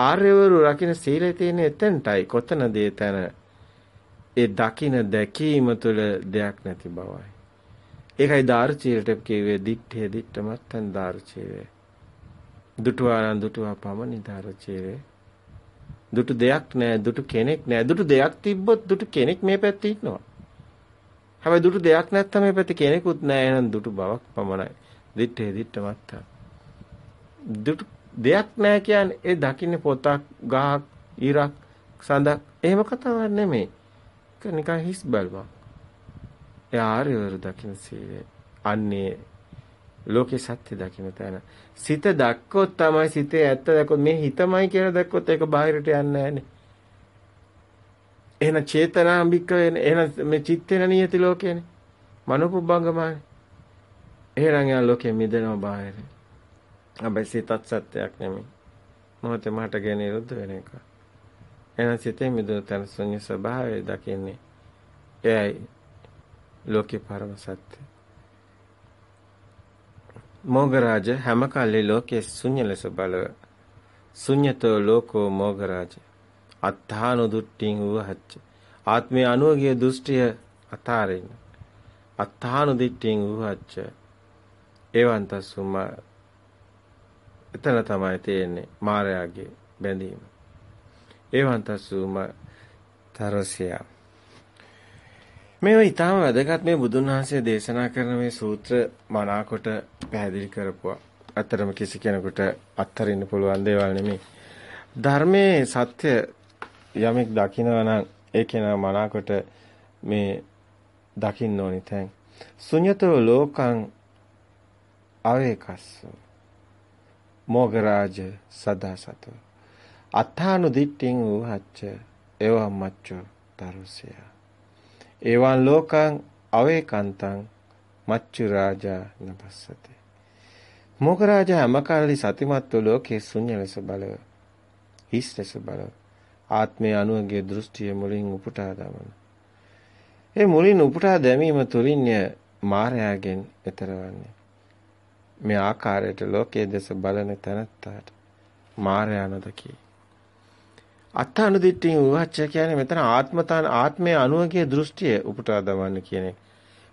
ආර්යවරු රකින්න සීලය තියෙන එතනටයි. කොතනද ඒ තැන? ඒ දකින්න දැකීම තුළ දෙයක් නැති බවයි. ඒකයි දාර්චීරට කියවේ දිත්තේ දිත්තමත්තන් දාර්චීරේ. දුටුවාන දුටුවා පමණි දාර්චීරේ. දුටු දෙයක් නෑ දුටු කෙනෙක් නෑ දුටු දෙයක් තිබ්බොත් දුටු කෙනෙක් මේ පැත්තේ ඉන්නවා. හැබැයි දුටු දෙයක් නැත්තම් මේ පැත්තේ කෙනෙකුත් නෑ එහෙනම් දුටු බවක් පමණයි. දිත්තේ දිත්තමත්තන්. දුටු දෙයක් නෑ කියන්නේ ඒ දකින්නේ පොතක් ගහක් ඉරක් සඳක් එහෙම කතාවක් නෙමෙයි. ඒක නිකන් හිස් බල්මක්. ඒ ආර්යවරු දකින්න සීලය. අන්නේ ලෝකේ සත්‍ය දකින්න තැන. සිත දැක්කොත් තමයි සිතේ ඇත්ත දැක්කොත් මේ හිතමයි කියලා දැක්කොත් ඒක බාහිරට යන්නේ නැහනේ. එහෙනම් චේතනාම්බික වෙන එහෙනම් මේ චිත්තේන නියති ලෝකේනේ. මනෝපුබ්බංගමයි. එහෙනම් යා ලෝකෙ මිදෙනවා බාහිරේ. හැබැයි සිතත් සත්‍යයක් නෙමෙයි. මොහොතේ මහට ගෙන නිරුද්ධ වෙන එක. එහෙනම් සිතේ මිදුණු තන ශුන්‍ය ස්වභාවය දකින්නේ. එයයි ලෝකේ පරම සත්‍ය. මොගරාජ හැම කල්ලි ලෝකයේ ශුන්‍ය ලෙස බලව. ශුන්‍යතෝ ලෝකෝ මොගරාජ. අත්තානු දුට්ටිං වහච්ච. ආත්මයේ අනුවගේ දෘෂ්ටිය අතාරින්න. අත්තානු දිට්ටිං වහච්ච. ඒවන්තසුම එතන තමයි තියෙන්නේ මායාගේ බැඳීම. ඒවන්තසුම තරසියා. මේවා ඊටාම වැදගත් මේ බුදුන් වහන්සේ දේශනා කරන මේ සූත්‍ර මනාකොට පැහැදිලි කරපුවා. අතරම කිසි කෙනෙකුට අත්හරින්න පුළුවන් දේවල් නෙමෙයි. ධර්මයේ සත්‍ය යමෙක් දකිනවා නම් ඒ කෙනා මනාකොට මේ දකින්න ඕනි තැන්. ශුන්‍යතෝ ලෝකං අවේකස්ස මොගරාජ සදාසත අත්තානු දිට්ඨින් උහච්ච එවම් මච්චෝ තරුසය එවං ලෝකං අවේකන්තං මච්චු රාජා නපස්සති මොගරාජ හැමකාලි සතිමත්ව ලෝකේ ශුන්‍ය ලෙස බලව. හිස් ලෙස බලව. ආත්මයේ අනුවගේ දෘෂ්ටිය මුලින් උපුටා දමන. ඒ මුලින් උපුටා දැමීම තුලින්ය මායාවෙන් එතරවන්නේ. මේ ආකාරයට ලෝකයේ දෙස බලන තැනත්තාට මායя නොදකි. අත්තානුදිට්ඨිය උවච්ච කියන්නේ මෙතන ආත්මතාන ආත්මයේ අනුවගේ දෘෂ්ටිය උපුටා දවන්න කියන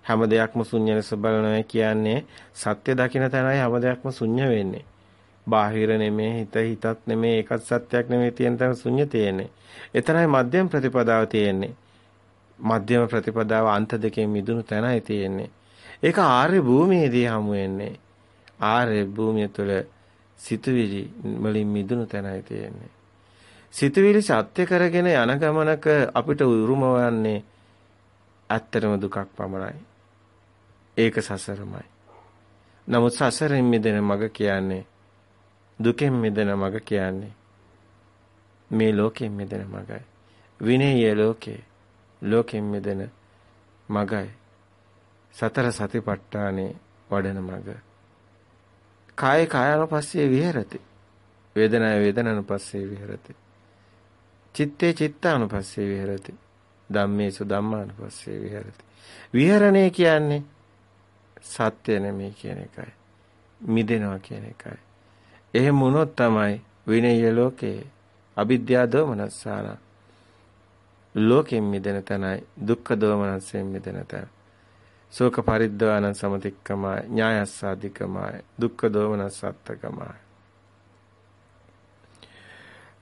හැම දෙයක්ම ශුන්‍ය ලෙස බලනවා කියන්නේ සත්‍ය දකින්න තැනයි හැම දෙයක්ම ශුන්‍ය වෙන්නේ. බාහිර නෙමේ හිත හිතත් නෙමේ ඒකත් සත්‍යයක් නෙමේ තියෙන තැන ශුන්‍ය තියෙන්නේ. එතරයි මධ්‍යම ප්‍රතිපදාව තියෙන්නේ. මධ්‍යම ප්‍රතිපදාව අන්ත දෙකෙන් මිදුණු තැනයි තියෙන්නේ. ඒක ආර්ය භූමියේදී හමු වෙන්නේ. ආර්ය භූමිය තුළ සිතුවිලි වලින් මිදුණු තැනයි තියෙන්නේ. සිතුවිලි සත්‍ය කරගෙන යන ගමනක අපිට උරුම වන්නේ ඇත්තටම දුකක් පමණයි. ඒක සසරමයි. නමුත් සසරෙන් මිදෙන මඟ කියන්නේ දුකෙන් මිදෙන මඟ කියන්නේ මේ ලෝකෙන් මිදෙන මඟයි. විනේය ලෝකේ ලෝකෙන් මිදෙන මඟයි. සතර සතිපට්ඨානේ වඩන මඟ. කාය කායනුපස්සේ විහෙරති. වේදනාය වේදනානුපස්සේ විහෙරති. චිත්තේ චිත්තානුපස්සේ විහෙරති. ධම්මේසු ධම්මානුපස්සේ විහෙරති. විහරණය කියන්නේ සත්‍ය නෙමෙයි කියන එකයි. මිදෙනවා කියන එකයි. එහෙම වුණොත් තමයි විනය ලෝකේ අවිද්‍යා දෝමනස්සාන ලෝකෙන් මිදෙන තැනයි දුක්ඛ දෝමනස්යෙන් මිදෙන තැන. ශෝක පරිද්දවාන සමතික්කමයි ඥායස්සාදිකමයි දුක්ඛ දෝමනස්සත්තකමයි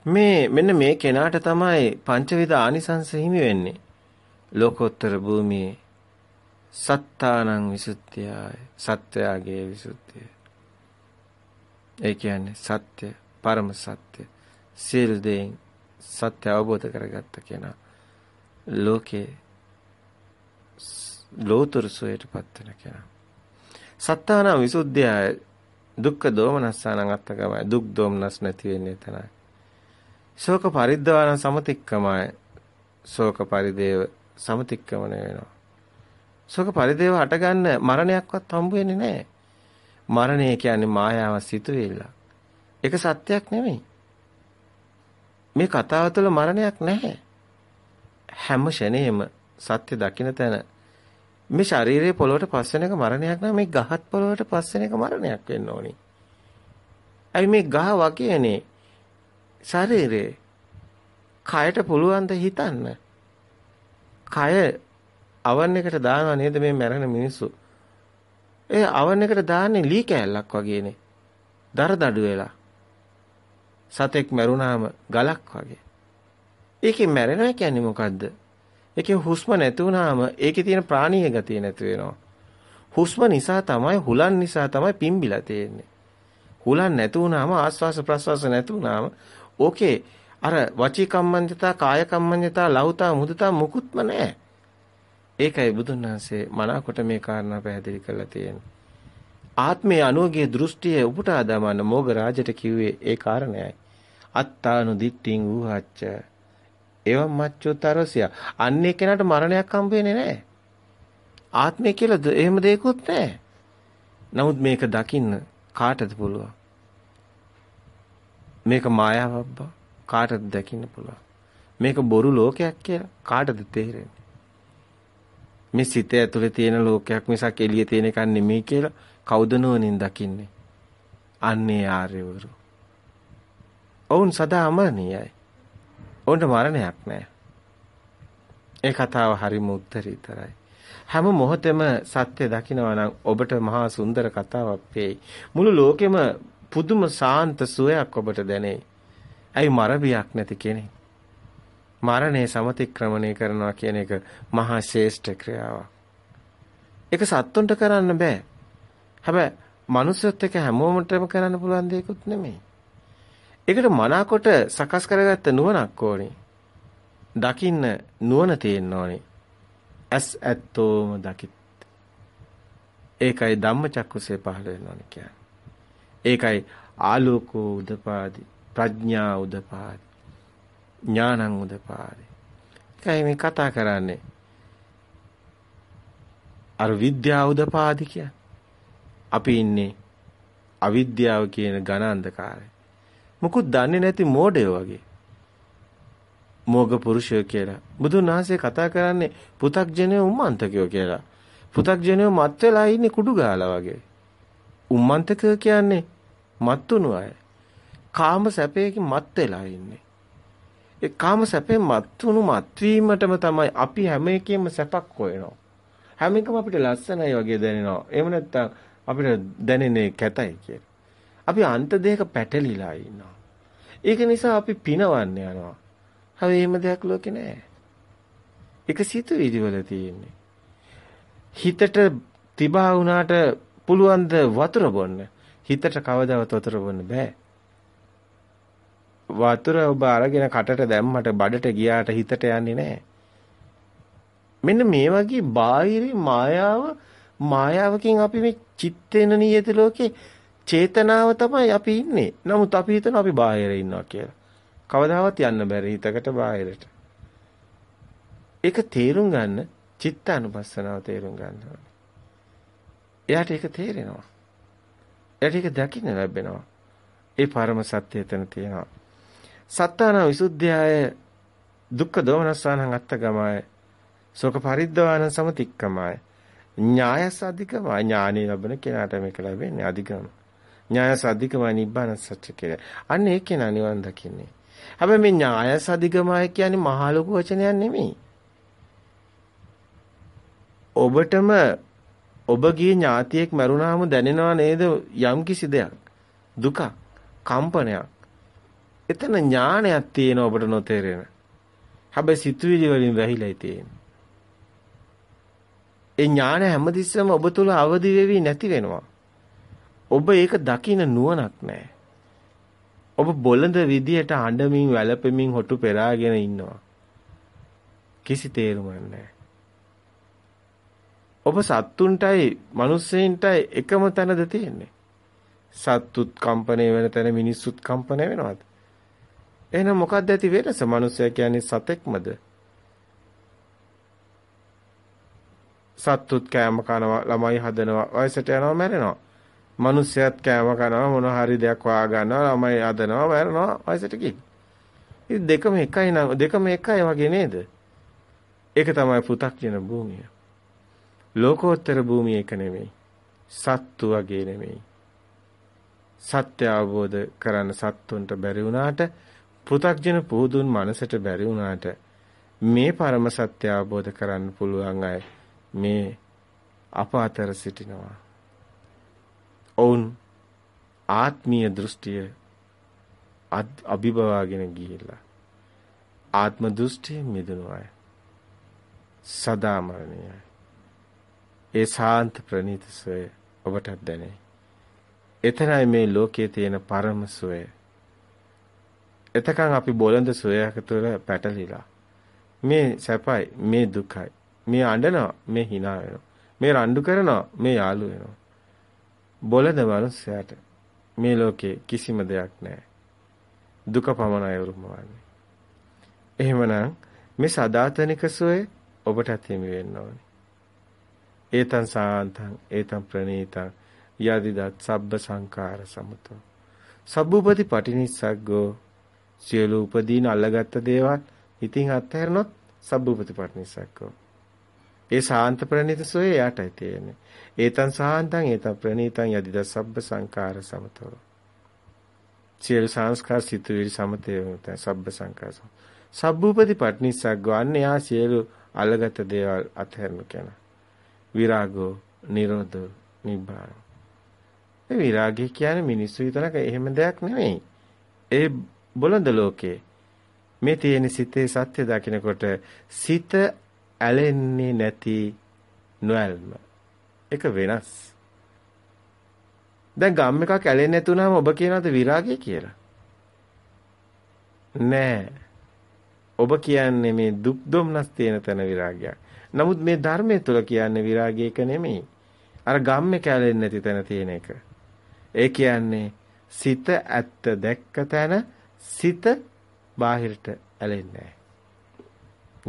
මේ මෙන්න මේ කෙනාට තමයි පංචවිධ ආනිසංස හිමි වෙන්නේ. ලෝකෝත්තර භූමියේ සත්තානං විසුද්ධියයි සත්‍යයේ විසුද්ධිය. ඒ කියන්නේ සත්‍ය, පරම සත්‍ය. සියලු දෙයින් සත්‍ය අවබෝධ කරගත්ත කෙනා ලෝකේ ලෝතර සෝයටපත් වෙන කෙනා. සත්තානං විසුද්ධියයි දුක්ඛ දෝමනස්සානං අත්තකමයි දුක් දෝමනස් නැති වෙන්නේ තනයි. ශෝක පරිද්දවාන සමතික්කමයි ශෝක පරිදේව සමතික්කමන වෙනවා. ශෝක පරිදේව හටගන්න මරණයක්වත් හම්බ වෙන්නේ නැහැ. මරණය කියන්නේ මායාව සිතුවිල්ල. ඒක සත්‍යයක් නෙමෙයි. මේ කතාව තුළ මරණයක් නැහැ. හැම ෂණේම සත්‍ය දකින්න තැන මේ ශරීරයේ පොළොවට පස් වෙන එක මරණයක් නෑ මේ ගහත් පොළොවට පස් වෙන එක මරණයක් වෙන්න ඕනි. අයි මේ ගහ වගේනේ ශරීරේ කයට පුළුවන් ද හිතන්න. කය අවන් එකට දානවා නේද මේ මැරෙන මිනිස්සු. ඒ අවන් එකට දාන්නේ ලී කෑල්ලක් වගේනේ. දර දඩු වෙලා. සතෙක් මැරුණාම ගලක් වගේ. ඒකෙන් මැරෙනවා කියන්නේ මොකද්ද? ඒකේ හුස්ම නැති වුණාම ඒකේ තියෙන ප්‍රාණීය ගතිය නැති වෙනවා. හුස්ම නිසා තමයි හුලන් නිසා තමයි පිම්බිලා තියෙන්නේ. හුලන් නැති වුණාම ආස්වාස ප්‍රස්වාස නැති වුණාම ඕකේ අර වචී කම්මඤ්ඤතා කාය කම්මඤ්ඤතා ලෞතා මුදිතා මුකුත්ම නැහැ. ඒකයි බුදුන් වහන්සේ මනාකොට මේ කාරණා පැහැදිලි කරලා තියෙන්නේ. ආත්මයේ අනුගේ දෘෂ්ටිය උපුටා දමන මොග රාජට කිව්වේ ඒ කාරණයයි. අත්තානු දිට්ඨින් ඌහච්ච. එවම් මච්චුතරසිය. අන්නේ කෙනාට මරණයක් හම්බ වෙන්නේ නැහැ. ආත්මය කියලා එහෙම දෙයක්වත් නැහැ. නමුත් මේක දකින්න කාටද පුළුවන්? මේක මායාවක් බව කාටද දකින්න පුළුවන්. මේක බොරු ලෝකයක් කියලා කාටද තේරෙන්නේ? මේ සිත ඇතුලේ තියෙන ලෝකයක් මිසක් එළියේ තියෙන එකක් නෙමෙයි කියලා කවුද නෝනින් දකින්නේ? අන්නේ ආර්යවරු. ඔවුන් සදා අමරණීයයි. ඔවුන්ට මරණයක් නැහැ. ඒ කතාව හරිම උත්තරීතරයි. හැම මොහොතෙම සත්‍ය දකිනවා නම් ඔබට මහා සුන්දර කතාවක් වෙයි. මුළු ලෝකෙම පුදුම සාන්ත සුවයක් ඔබට දැනේ. ඇයි මරබියක් නැති කෙනෙක්? මරණය සමතික්‍රමණය කරනවා කියන එක මහා ශ්‍රේෂ්ඨ ක්‍රියාවක්. ඒක සත්තුන්ට කරන්න බෑ. හැබැයි මනුස්සයත් එක්ක හැමෝමටම කරන්න පුළුවන් දෙයක්වත් නෙමෙයි. ඒකට මනාකොට සකස් කරගත්ත නුවණක් ඕනේ. දකින්න නුවණ තියෙන්න ඕනේ. ඇස් ඇත්තෝම දකිත්. ඒකයි ධම්මචක්කුසේ පහළ වෙනවනේ කියන්නේ. ඒකයි ආලෝකෝ උදපාදි ප්‍රඥා උදපාදි ඥානං උදපාදි. ඒකයි මේ කතා කරන්නේ. අර විද්‍යාව උදපාදි කියන්නේ. අපි ඉන්නේ අවිද්‍යාව කියන ඝන අන්ධකාරය. මුකුත් දන්නේ නැති මෝඩයෝ වගේ. මෝග පුරුෂයෝ කියලා. බුදුන් වහන්සේ කතා කරන්නේ පු탁ජනය උම්මන්තකයෝ කියලා. පු탁ජනය මත් වෙලා ඉන්නේ කුඩු ගාලා වගේ. උම්මන්තකයෝ කියන්නේ මත්තුණු අය. කාම සැපයකින් මත් වෙලා ඉන්නේ. ඒ කාම සැපෙන් මත්තුණු මත්වීමටම තමයි අපි හැම එකෙම සැපක් හොයනවා. හැම එකම අපිට ලස්සනයි වගේ දැනෙනවා. එහෙම නැත්නම් අපිට දැනෙන්නේ කැතයි කියලා. අපි අන්ත දෙක පැටලිලා ඉන්නවා. ඒක නිසා අපි පිනවන්න යනවා. හැබැයි එහෙම දෙයක් ලෝකේ නැහැ. ඒක සිතුවිලි වල තියෙන්නේ. හිතට තිබා වුණාට පුළුවන් ද වතුර බොන්න. හිතට කවදාවත් වතුර බොන්න බෑ. වතුර ඔබ අරගෙන කටට දැම්මට බඩට ගියාට හිතට යන්නේ නැහැ. මෙන්න මේ වගේ බාහිර මායාව මායාවකින් අපි මේ චිත්තේන නියත ලෝකේ චේතනාව තමයි අපි ඉන්නේ. නමුත් අපි හිතන අපි බාහිර ඉන්නවා කියලා. කවදාවත් යන්න බැරි හිතකට බාහිරට. ඒක තේරුම් ගන්න චිත්තානුපස්සනාව තේරුම් ගන්න ඕනේ. එයාට ඒක තේරෙනවා. එයාට ඒක දකින්න ලැබෙනවා. ඒ පරම සත්‍ය එතන තියෙනවා. සත්තාන විසුද්ධියය දුක්ඛ දෝමනස්සානං අත්තගමයි. ශෝක පරිද්දවාන සමතික්කමයි. ඥායස අධිකමයි ඥානෙ ලැබෙන කෙනාට මේක ලැබෙන්නේ අධිකම. ඥායස අධිකමයි නිබ්බාන සත්‍ය කියලා. අන්න ඒක කෙනා නිවන් දකින්නේ. හැබැයි මේ ඥායස අධිකමයි කියන්නේ මහා ලොකු වචනයක් නෙමෙයි. ඔබටම ඔබගේ ඥාතියෙක් මරුණාම දැනෙනව නේද යම් කිසි දෙයක්? දුකක් කම්පනයක්. එතන ඥානයක් තියෙන ඔබට නොතේරෙන. හැබැයි සිතුවිලි වලින් වැහිලායි තියෙන්නේ. ඒ ඥාන හැමතිස්සෙම ඔබ තුල අවදි වෙවි නැති වෙනවා. ඔබ ඒක දකින්න නුවණක් නැහැ ඔබ බොළඳ විදියට අඬමින් වැළපෙමින් හොටු පෙරාගෙන ඉන්නවා. කිසි තේරුමක් නැහැ ඔබ සත්තුන්ටයි මිනිස්සෙන්ටයි එකම තැනද තියෙන්නේ. සත්තුත් කම්පණය වෙන තැන මිනිස්සුත් කම්පණය වෙනවද? එහෙනම් මොකක්ද ඇති වෙනස? මිනිස්සයා කියන්නේ සතෙක්මද? සත්තුත් කෑම කනවා, ළමයි හදනවා, වයසට යනවා, මැරෙනවා. මිනිස්සයාත් කෑම කනවා, මොන හරි දෙයක් වා ගන්නවා, ළමයි හදනවා, මැරෙනවා, වයසට ගිහින්. ඉතින් දෙකම එකයි නම් දෙකම එකයි වගේ නේද? ඒක තමයි පෘථග්ජන භූමිය. ලෝකෝත්තර භූමිය එක නෙමෙයි. සත්තු වගේ නෙමෙයි. සත්‍ය අවබෝධ කරන්න සත්තුන්ට බැරි වුණාට පෘථග්ජන පුහුදුන් මනසට බැරි වුණාට මේ පරම සත්‍ය අවබෝධ කරන්න පුළුවන් අය මේ අප අතර සිටිනවා. ඔවුන් ආත්මීය දෘෂ්ටිය අභිභවාගෙන ගිහිල්ලා ආත්ම දෘෂ්ටියෙන් මිදුණු අය සදා මරණයයි ඒ සාන්ත ප්‍රණීත සෝය ඔබටත් දැනේ. එතරයි මේ ලෝකයේ තියෙන පරම සෝය. එතකන් අපි බොළඳ සෝයක තුළ පැටලිලා. මේ සැපයි, මේ දුකයි. මේ අඬනවා, මේ hina වෙනවා. මේ රණ්ඩු කරනවා, මේ යාළු වෙනවා. බොළඳ මනුස්සයාට මේ ලෝකේ කිසිම දෙයක් නැහැ. දුක පමණයි උරුමවන්නේ. එහෙමනම් මේ සදාතනික සෝය ඔබටත් හිමි වෙන්න ඕනේ. ඒතං සාන්තං ඒතං ප්‍රණීතං යදිදත් සබ්බ සංකාර සමතෝ. සබ්බූපති පටිනිස්සග්ගෝ සියලු උපදීන අල්ලගත්ත දේවල් ඉතින් අත්හැරනොත් සබ්බූපති පටිනිස්සග්ගෝ. ඒ සාන්ත ප්‍රණීත සෝය යටයි තියෙන්නේ. ඒතං සාන්තං ඒතං ප්‍රණීතං යදිදත් සබ්බ සංකාර සමතෝ. සියලු සංස්කාර සිතුවිලි සමතේ උතන සබ්බ සංකාර සබ්බූපති පටිනිස්සග්ගෝ අන්නේ ආ සියලු අල්ලගත්ත දේවල් අත්හැරනු කෙනා. විරාගෝ නිරෝධෝ නිබ්බාන. ඒ විරාගය කියන්නේ මිනිස්සු විතරක එහෙම දෙයක් නෙමෙයි. ඒ බොළඳ ලෝකේ මේ තියෙන සිතේ සත්‍ය දකිනකොට සිත ඇලෙන්නේ නැති නොඇල්ම. ඒක වෙනස්. දැන් ගම් එකක් ඇලෙන්නේ නැතුනම ඔබ කියනවාද විරාගය කියලා? නෑ. ඔබ කියන්නේ මේ දුක් දුම්නස් තියෙන තැන විරාගයක්. නමුත් මේ ධර්මයේ තුල කියන්නේ විරාගය එක නෙමෙයි. අර ගම්මේ කැලෙන්නේ නැති තැන තියෙන එක. ඒ කියන්නේ සිත ඇත්ත දැක්ක තැන සිත බාහිරට ඇලෙන්නේ නැහැ.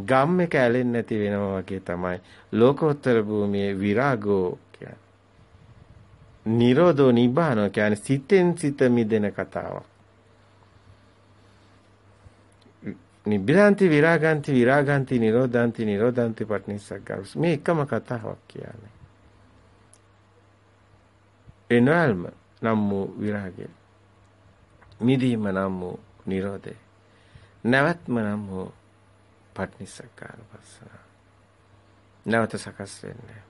ගම්මේ කැලෙන්නේ නැති වෙනවා වගේ තමයි ලෝකෝත්තර භූමියේ විරාගෝ කියන්නේ. නිරෝධෝ නිබ්බානෝ කියන්නේ සිතෙන් සිත මිදෙන කතාවක්. නිබ්බිදාන්ති විරාගාන්ති විරාගාන්ති නිරෝධාන්ති නිරෝධාන්ති පටිනිස්සග්ගාරස් මේ එකම කතාවක් කියන්නේ. එනල්ම නම් වූ විරාගය. මිදීම නම් වූ නිරෝධය. නැවත්ම නම් වූ පටිනිස්සග්ගාර පස්සන නැවත සකස් වෙන්නේ.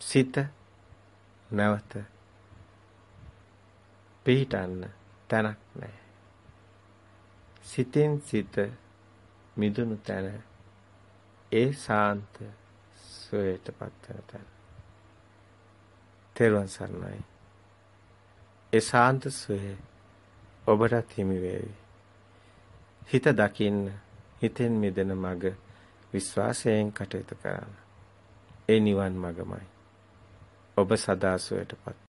සිත නැවත පිහිටන්න තැනක් නැහැ. සිතෙන් සිත මිදුණු තැන ඒ සාන්ත සෝයටපත් වෙන තැන. තෙරුවන් සරණයි. ඒ සාන්ත සෝය ඔබටත් හිමි වේවි. හිත දකින්න හිතෙන් මිදෙන මඟ විශ්වාසයෙන් කටයුතු කරන්න. ඒ නිවන් මගමයි. ඔබ සදාසුවයටපත්